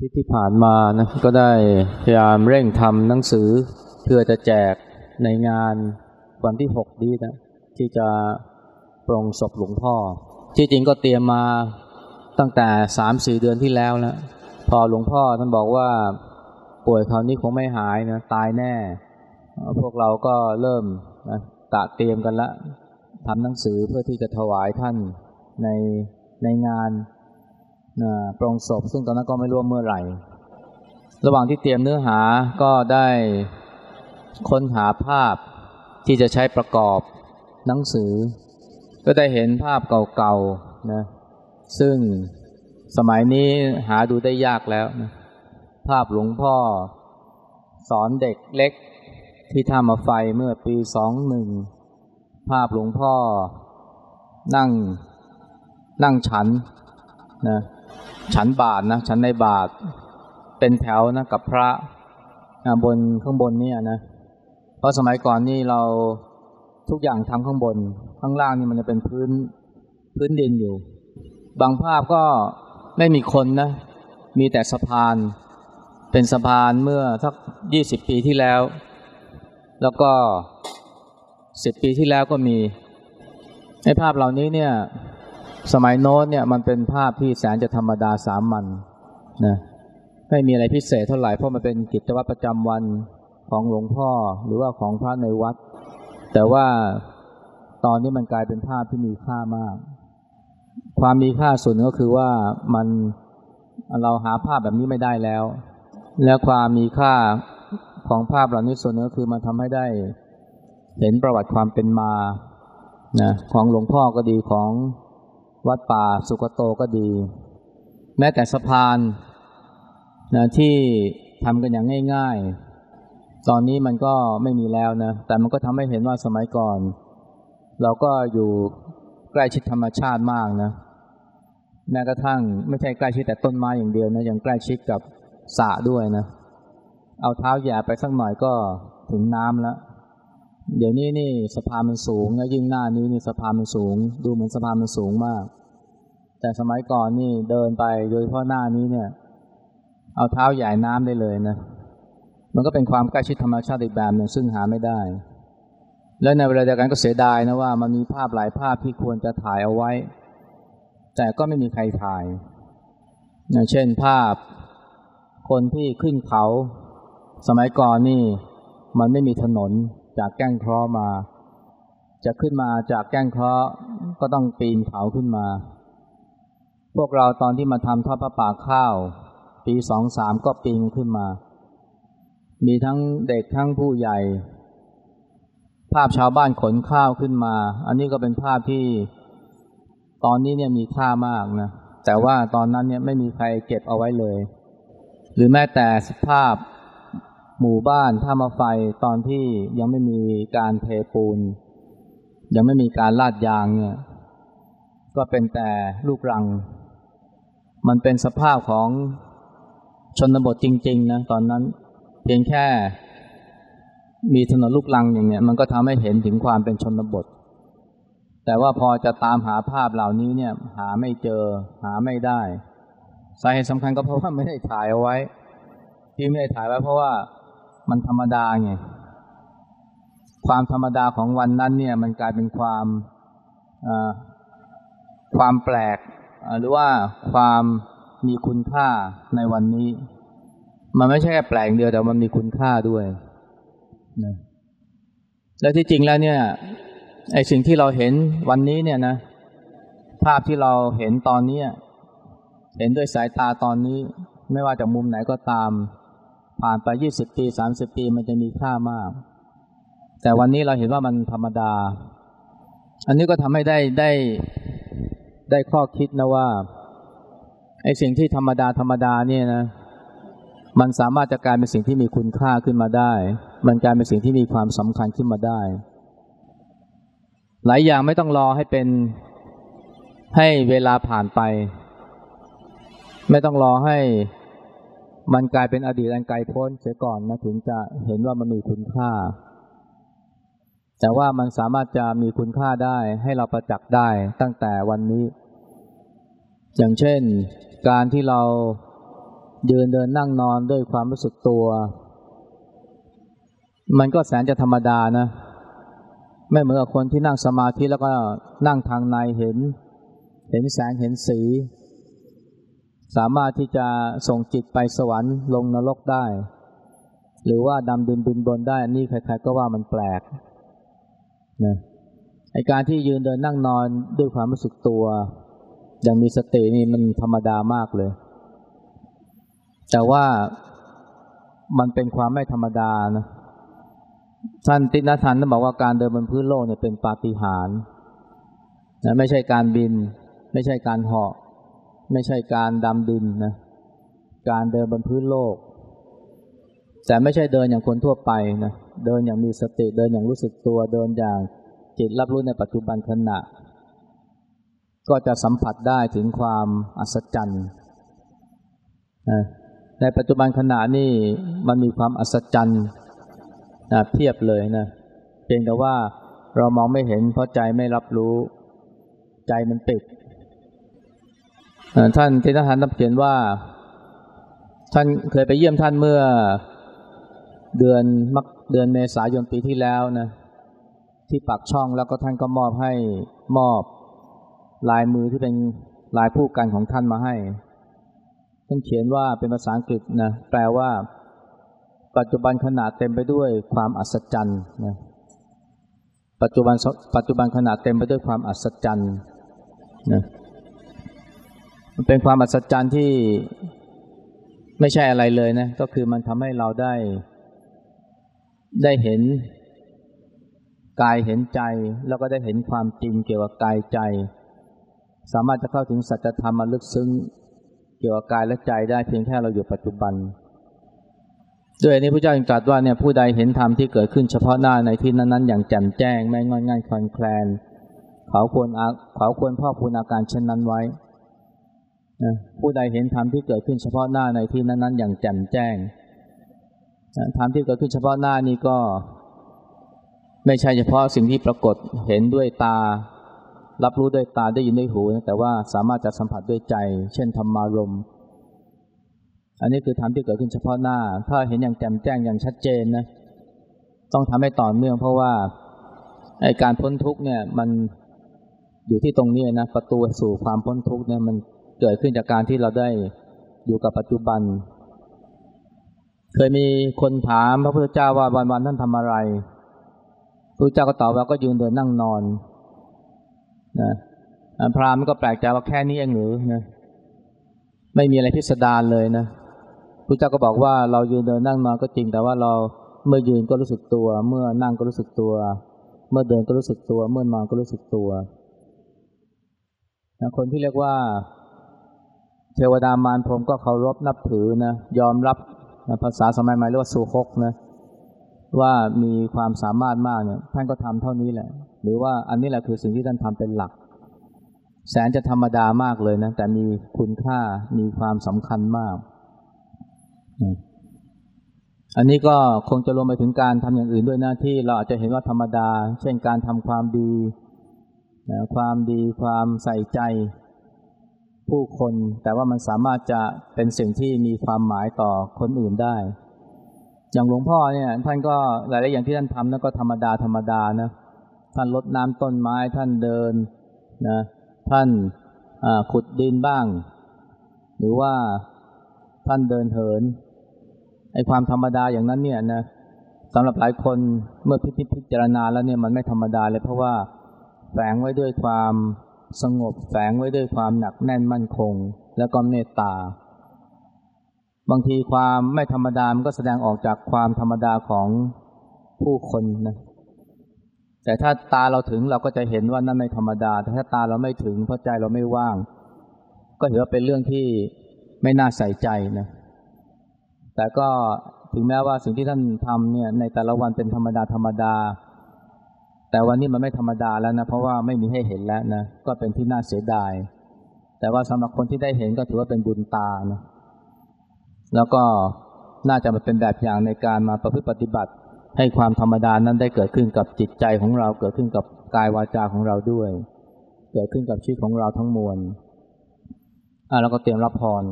ที่ที่ผ่านมานะก็ได้พยายามเร่งทำหนังสือ เพื่อจะแจกในงานวันที่หกนี้นะที่จะปรงศพหลวงพ่อ ที่จริงก็เตรียมมาตั้งแต่สามสี่เดือนที่แล้วแล้วพอหลวงพ่อท่านบอกว่าป่วยคราวนี้คงไม่หายนะตายแน่ พวกเราก็เริ่มนะตะเตรียมกันละทำหนังสือเพื่อที่จะถวายท่านในในงาน นะปรงศพ ซึ่งตอนนั้นก็ไม่รู้เมื่อไหร่ ระหว่างที่เตรียมเนื้อหาก็ได้ค้นหาภาพที่จะใช้ประกอบหนังสือ ก็ได้เห็นภาพเก่าๆนะซึ่งสมัยนี้หาดูได้ยากแล้วนะภาพหลวงพ่อ สอนเด็กเล็กที่ทำมาไฟเมื่อปีสองหนึ่งภาพหลวงพ่อนั่งนั่งฉันนะ ฉันบาทนะฉันในบาทเป็นแถวนะกับพระบนข้างบนเนี่ยนะเพราะสมัยก่อนนี่เราทุกอย่างทำข้างบน ข้างล่างนี่มันจะเป็นพื้นพื้นดินอยู่ บางภาพก็ไม่มีคนนะ มีแต่สะพาน เป็นสะพานเมื่อสักยี่สิบปีที่แล้ว แล้วก็สิบปีที่แล้วก็มีในภาพเหล่านี้เนี่ย สมัยโน้นเนี่ยมันเป็นภาพที่แสนจะธรรมดาสามัญนนะไม่มีอะไรพิเศษเท่าไหร่เพราะมันเป็นกิจวัตรประจำวันของหลวงพ่อหรือว่าของพระในวัด แต่ว่าตอนนี้มันกลายเป็นภาพที่มีค่ามาก ความมีค่าส่วนก็คือว่ามันเราหาภาพแบบนี้ไม่ได้แล้ว และความมีค่าของภาพเหล่านี้ส่วนก็คือมันทำให้ได้เห็นประวัติความเป็นมานะของหลวงพ่อก็ดีของ วัดป่าสุกโตก็ดี แม้แต่สะพานนะที่ทำกันอย่างง่าย ๆ ตอนนี้มันก็ไม่มีแล้วนะ แต่มันก็ทำให้เห็นว่าสมัยก่อน เราก็อยู่ใกล้ชิดธรรมชาติมากนะ แม้กระทั่งไม่ใช่ใกล้ชิดแต่ต้นไม้อย่างเดียวนะ ยังใกล้ชิดกับสระด้วยนะ เอาเท้าแย่ไปสักหน่อยก็ถึงน้ำแล้ว เดี๋ยวนี้นี่สะพานมันสูงนะยิ่งหน้านี้นี่สะพานมันสูง ดูเหมือนสะพานมันสูงมาก แต่สมัยก่อนนี่เดินไปโดยเฉพาะหน้านี้เนี่ย เอาเท้าใหญ่น้ำได้เลยนะ มันก็เป็นความใกล้ชิดธรรมชาติอีกแบบหนึ่งซึ่งหาไม่ได้ และในเวลาเดียวกันก็เสียดายนะว่ามันมีภาพหลายภาพที่ควรจะถ่ายเอาไว้ แต่ก็ไม่มีใครถ่ายอย่างเช่นภาพคนที่ขึ้นเขา สมัยก่อนนี่มันไม่มีถนน จากแก้งเคราะห์มา จะขึ้นมาจากแก้งเคราะห์ก็ต้องปีนเขาขึ้นมา พวกเราตอนที่มาทำทอดพระป่าข้าว ปีสองสามก็ปีนขึ้นมา มีทั้งเด็กทั้งผู้ใหญ่ ภาพชาวบ้านขนข้าวขึ้นมา อันนี้ก็เป็นภาพที่ตอนนี้เนี่ยมีค่ามากนะ แต่ว่าตอนนั้นเนี่ยไม่มีใครเก็บเอาไว้เลย หรือแม้แต่สภาพ หมู่บ้านท่ามาไฟตอนที่ยังไม่มีการเทปูน ยังไม่มีการลาดยางเนี่ย ก็เป็นแต่ลูกรัง มันเป็นสภาพของชนบทจริง ๆ นะ ตอนนั้น เพียงแค่มีถนนลูกรังอย่างเนี้ยมันก็ทำให้เห็นถึงความเป็นชนบท แต่ว่าพอจะตามหาภาพเหล่านี้เนี่ย หาไม่เจอ หาไม่ได้สาเหตุสำคัญก็เพราะว่าไม่ได้ถ่ายเอาไว้ ที่ไม่ได้ถ่ายไว้เพราะว่า มันธรรมดาไง ความธรรมดาของวันนั้น เนี่ย มันกลายเป็นความความแปลก หรือว่าความมีคุณค่าในวันนี้ มันไม่ใช่แค่แปลกเดียวแต่มันมีคุณค่าด้วยนะและที่จริงแล้วเนี่ยไอสิ่งที่เราเห็นวันนี้เนี่ยนะ ภาพที่เราเห็นตอนนี้เห็นด้วยสายตาตอนนี้ ไม่ว่าจากมุมไหนก็ตาม ผ่านไปยี่สิบปีสามสิบปีมันจะมีค่ามาก แต่วันนี้เราเห็นว่ามันธรรมดา อันนี้ก็ทำให้ได้ได้ได้ข้อคิดนะว่าไอ้สิ่งที่ธรรมดาธรรมดาเนี่ยนะ มันสามารถจะกลายเป็นสิ่งที่มีคุณค่าขึ้นมาได้ มันกลายเป็นสิ่งที่มีความสำคัญขึ้นมาได้ หลายอย่างไม่ต้องรอให้เป็นให้เวลาผ่านไป ไม่ต้องรอให้ มันกลายเป็นอดีตอันไกลพ้นเสียก่อนนะถึงจะเห็นว่ามันมีคุณค่า แต่ว่ามันสามารถจะมีคุณค่าได้ให้เราประจักษ์ได้ตั้งแต่วันนี้ อย่างเช่น การที่เรายืนเดินนั่งนอนด้วยความรู้สึกตัว มันก็แสนจะธรรมดานะ ไม่เหมือนกับคนที่นั่งสมาธิแล้วก็นั่งทางในเห็น เห็นแสงเห็นสี สามารถที่จะส่งจิตไปสวรรค์ลงนรกได้ หรือว่าดำดินบินบนได้อันนี้ใครๆก็ว่ามันแปลกนะไอการที่ยืนเดินนั่งนอนด้วยความรู้สึกตัวอย่างมีสตินี่มันธรรมดามากเลย แต่ว่ามันเป็นความไม่ธรรมดานะท่านติณทันท่านบอกว่าการเดินบนพื้นโลกเนี่ยเป็นปาฏิหาริย์นะไม่ใช่การบิน ไม่ใช่การเหาะ ไม่ใช่การดำดินนะ การเดินบนพื้นโลก แต่ไม่ใช่เดินอย่างคนทั่วไปนะ เดินอย่างมีสติ เดินอย่างรู้สึกตัว เดินอย่างจิตรับรู้ในปัจจุบันขณะ ก็จะสัมผัสได้ถึงความอัศจรรย์ในปัจจุบันขณะนี่มันมีความอัศจรรย์นะเพียบเลยนะ เพียงแต่ว่าเรามองไม่เห็นเพราะใจไม่รับรู้ ใจมันปิด ท่านเที่ท่านนับเขียนว่า ท่านเคยไปเยี่ยมท่านเมื่อเดือนมักเดือนเมษายนปีที่แล้วนะที่ปากช่องแล้วก็ท่านก็มอบให้มอบลายมือที่เป็นลายผู้กันของท่านมาให้ ท่านเขียนว่าเป็นภาษาอังกฤษนะแปลว่า ปัจจุบันขณะเต็มไปด้วยความอัศจรรย์นะปัจจุบันปัจจุบันขณะเต็มไปด้วยความอัศจรรย์นะ มันเป็นความอัศจรรย์ที่ไม่ใช่อะไรเลยนะ ก็คือมันทำให้เราได้ ได้เห็นกายเห็นใจ แล้วก็ได้เห็นความจริงเกี่ยวกับกายใจ สามารถจะเข้าถึงสัจธรรมมาลึกซึ้ง เกี่ยวกับกายและใจได้เพียงแค่เราอยู่ปัจจุบันด้วยนี้พระเจ้าจึงตรัสว่าเนี่ยผู้ใดเห็นธรรมที่เกิดขึ้นเฉพาะหน้าในที่นั้นๆ อย่างแจ่มแจ้ง ไม่งอนง่ายคลอนแคลน เขาควรเขาควรพ่อพูนอาการเช่นนั้นไว้ ผู้ใดเห็นธรรมที่เกิดขึ้นเฉพาะหน้าในที่นั้นๆ อย่างแจ่มแจ้งธรรมที่เกิดขึ้นเฉพาะหน้านี้ก็ ไม่ใช่เฉพาะสิ่งที่ปรากฏเห็นด้วยตา รับรู้ด้วยตาได้ยินด้วยหูแต่ว่าสามารถจะสัมผัสด้วยใจ เช่นธรรมารมอันนี้คือธรรมที่เกิดขึ้นเฉพาะหน้า ถ้าเห็นอย่างแจ่มแจ้งอย่างชัดเจนนะต้องทำให้ต่อเนื่องเพราะว่าไอการพ้นทุกเนี่ยมันอยู่ที่ตรงนี้นะประตูสู่ความพ้นทุกเนี่ยมัน เกิดขึ้นจากการที่เราได้อยู่กับปัจจุบัน เคยมีคนถามพระพุทธเจ้าว่าวันๆท่านทำอะไรพระเจ้าก็ตอบว่าก็ยืนเดินนั่งนอนนะพราหมณ์ก็แปลกใจว่าแค่นี้เองหรือนะไม่มีอะไรพิสดารเลยนะพระเจ้าก็บอกว่าเรายืนเดินนั่งนอนก็จริง แต่ว่าเราเมื่อยืนก็รู้สึกตัว เมื่อนั่งก็รู้สึกตัว เมื่อเดินก็รู้สึกตัว เมื่อนอนก็รู้สึกตัวนะคนที่เรียกว่า เทวดามารพรมก็เคารพนับถือนะยอมรับนะภาษาสมัยใหม่เรียกว่าสุฮกนะว่ามีความสามารถมากเนี่ยท่านก็ทำเท่านี้แหละ หรือว่าอันนี้แหละคือสิ่งที่ท่านทำเป็นหลัก แสนจะธรรมดามากเลยนะ แต่มีคุณค่ามีความสำคัญมาก อันนี้ก็คงจะรวมไปถึงการทำอย่างอื่นด้วยนะที่เราอาจจะเห็นว่าธรรมดา เช่นการทำความดีนะความดีความใส่ใจ ผู้คน แต่ว่ามันสามารถจะเป็นสิ่งที่มีความหมายต่อคนอื่นได้ อย่างหลวงพ่อเนี่ยท่านก็หลายๆอย่างที่ท่านทำนั่นก็ธรรมดาธรรมดานะท่านลดน้ำต้นไม้ท่านเดินนะท่านขุดดินบ้าง หรือว่าท่านเดินเหินไอความธรรมดาอย่างนั้นเนี่ยนะสำหรับหลายคนเมื่อพิพพิจารณาแล้วเนี่ยมันไม่ธรรมดาเลยเพราะว่าแฝงไว้ด้วยความ สงบแฝงไว้ด้วยความหนักแน่นมั่นคง แล้วก็เมตตา บางทีความไม่ธรรมดามันก็แสดงออกจากความธรรมดาของผู้คนนะแต่ถ้าตาเราถึงเราก็จะเห็นว่านั่นไม่ธรรมดา แต่ถ้าตาเราไม่ถึงเพราะใจเราไม่ว่าง ก็ถือว่าเป็นเรื่องที่ไม่น่าใส่ใจนะแต่ก็ถึงแม้ว่าสิ่งที่ท่านทำเนี่ยในแต่ละวันเป็นธรรมดาธรรมดา แต่วันนี้มันไม่ธรรมดาแล้วนะ เพราะว่าไม่มีให้เห็นแล้วนะ ก็เป็นที่น่าเสียดาย แต่ว่าสำหรับคนที่ได้เห็นก็ถือว่าเป็นบุญตานะแล้วก็น่าจะมาเป็นแบบอย่างในการมาประพฤติปฏิบัติ ให้ความธรรมดานั้นได้เกิดขึ้นกับจิตใจของเรา เกิดขึ้นกับกายวาจาของเราด้วย เกิดขึ้นกับชีวิตของเราทั้งมวลอ่าแล้วก็เตรียมรับพร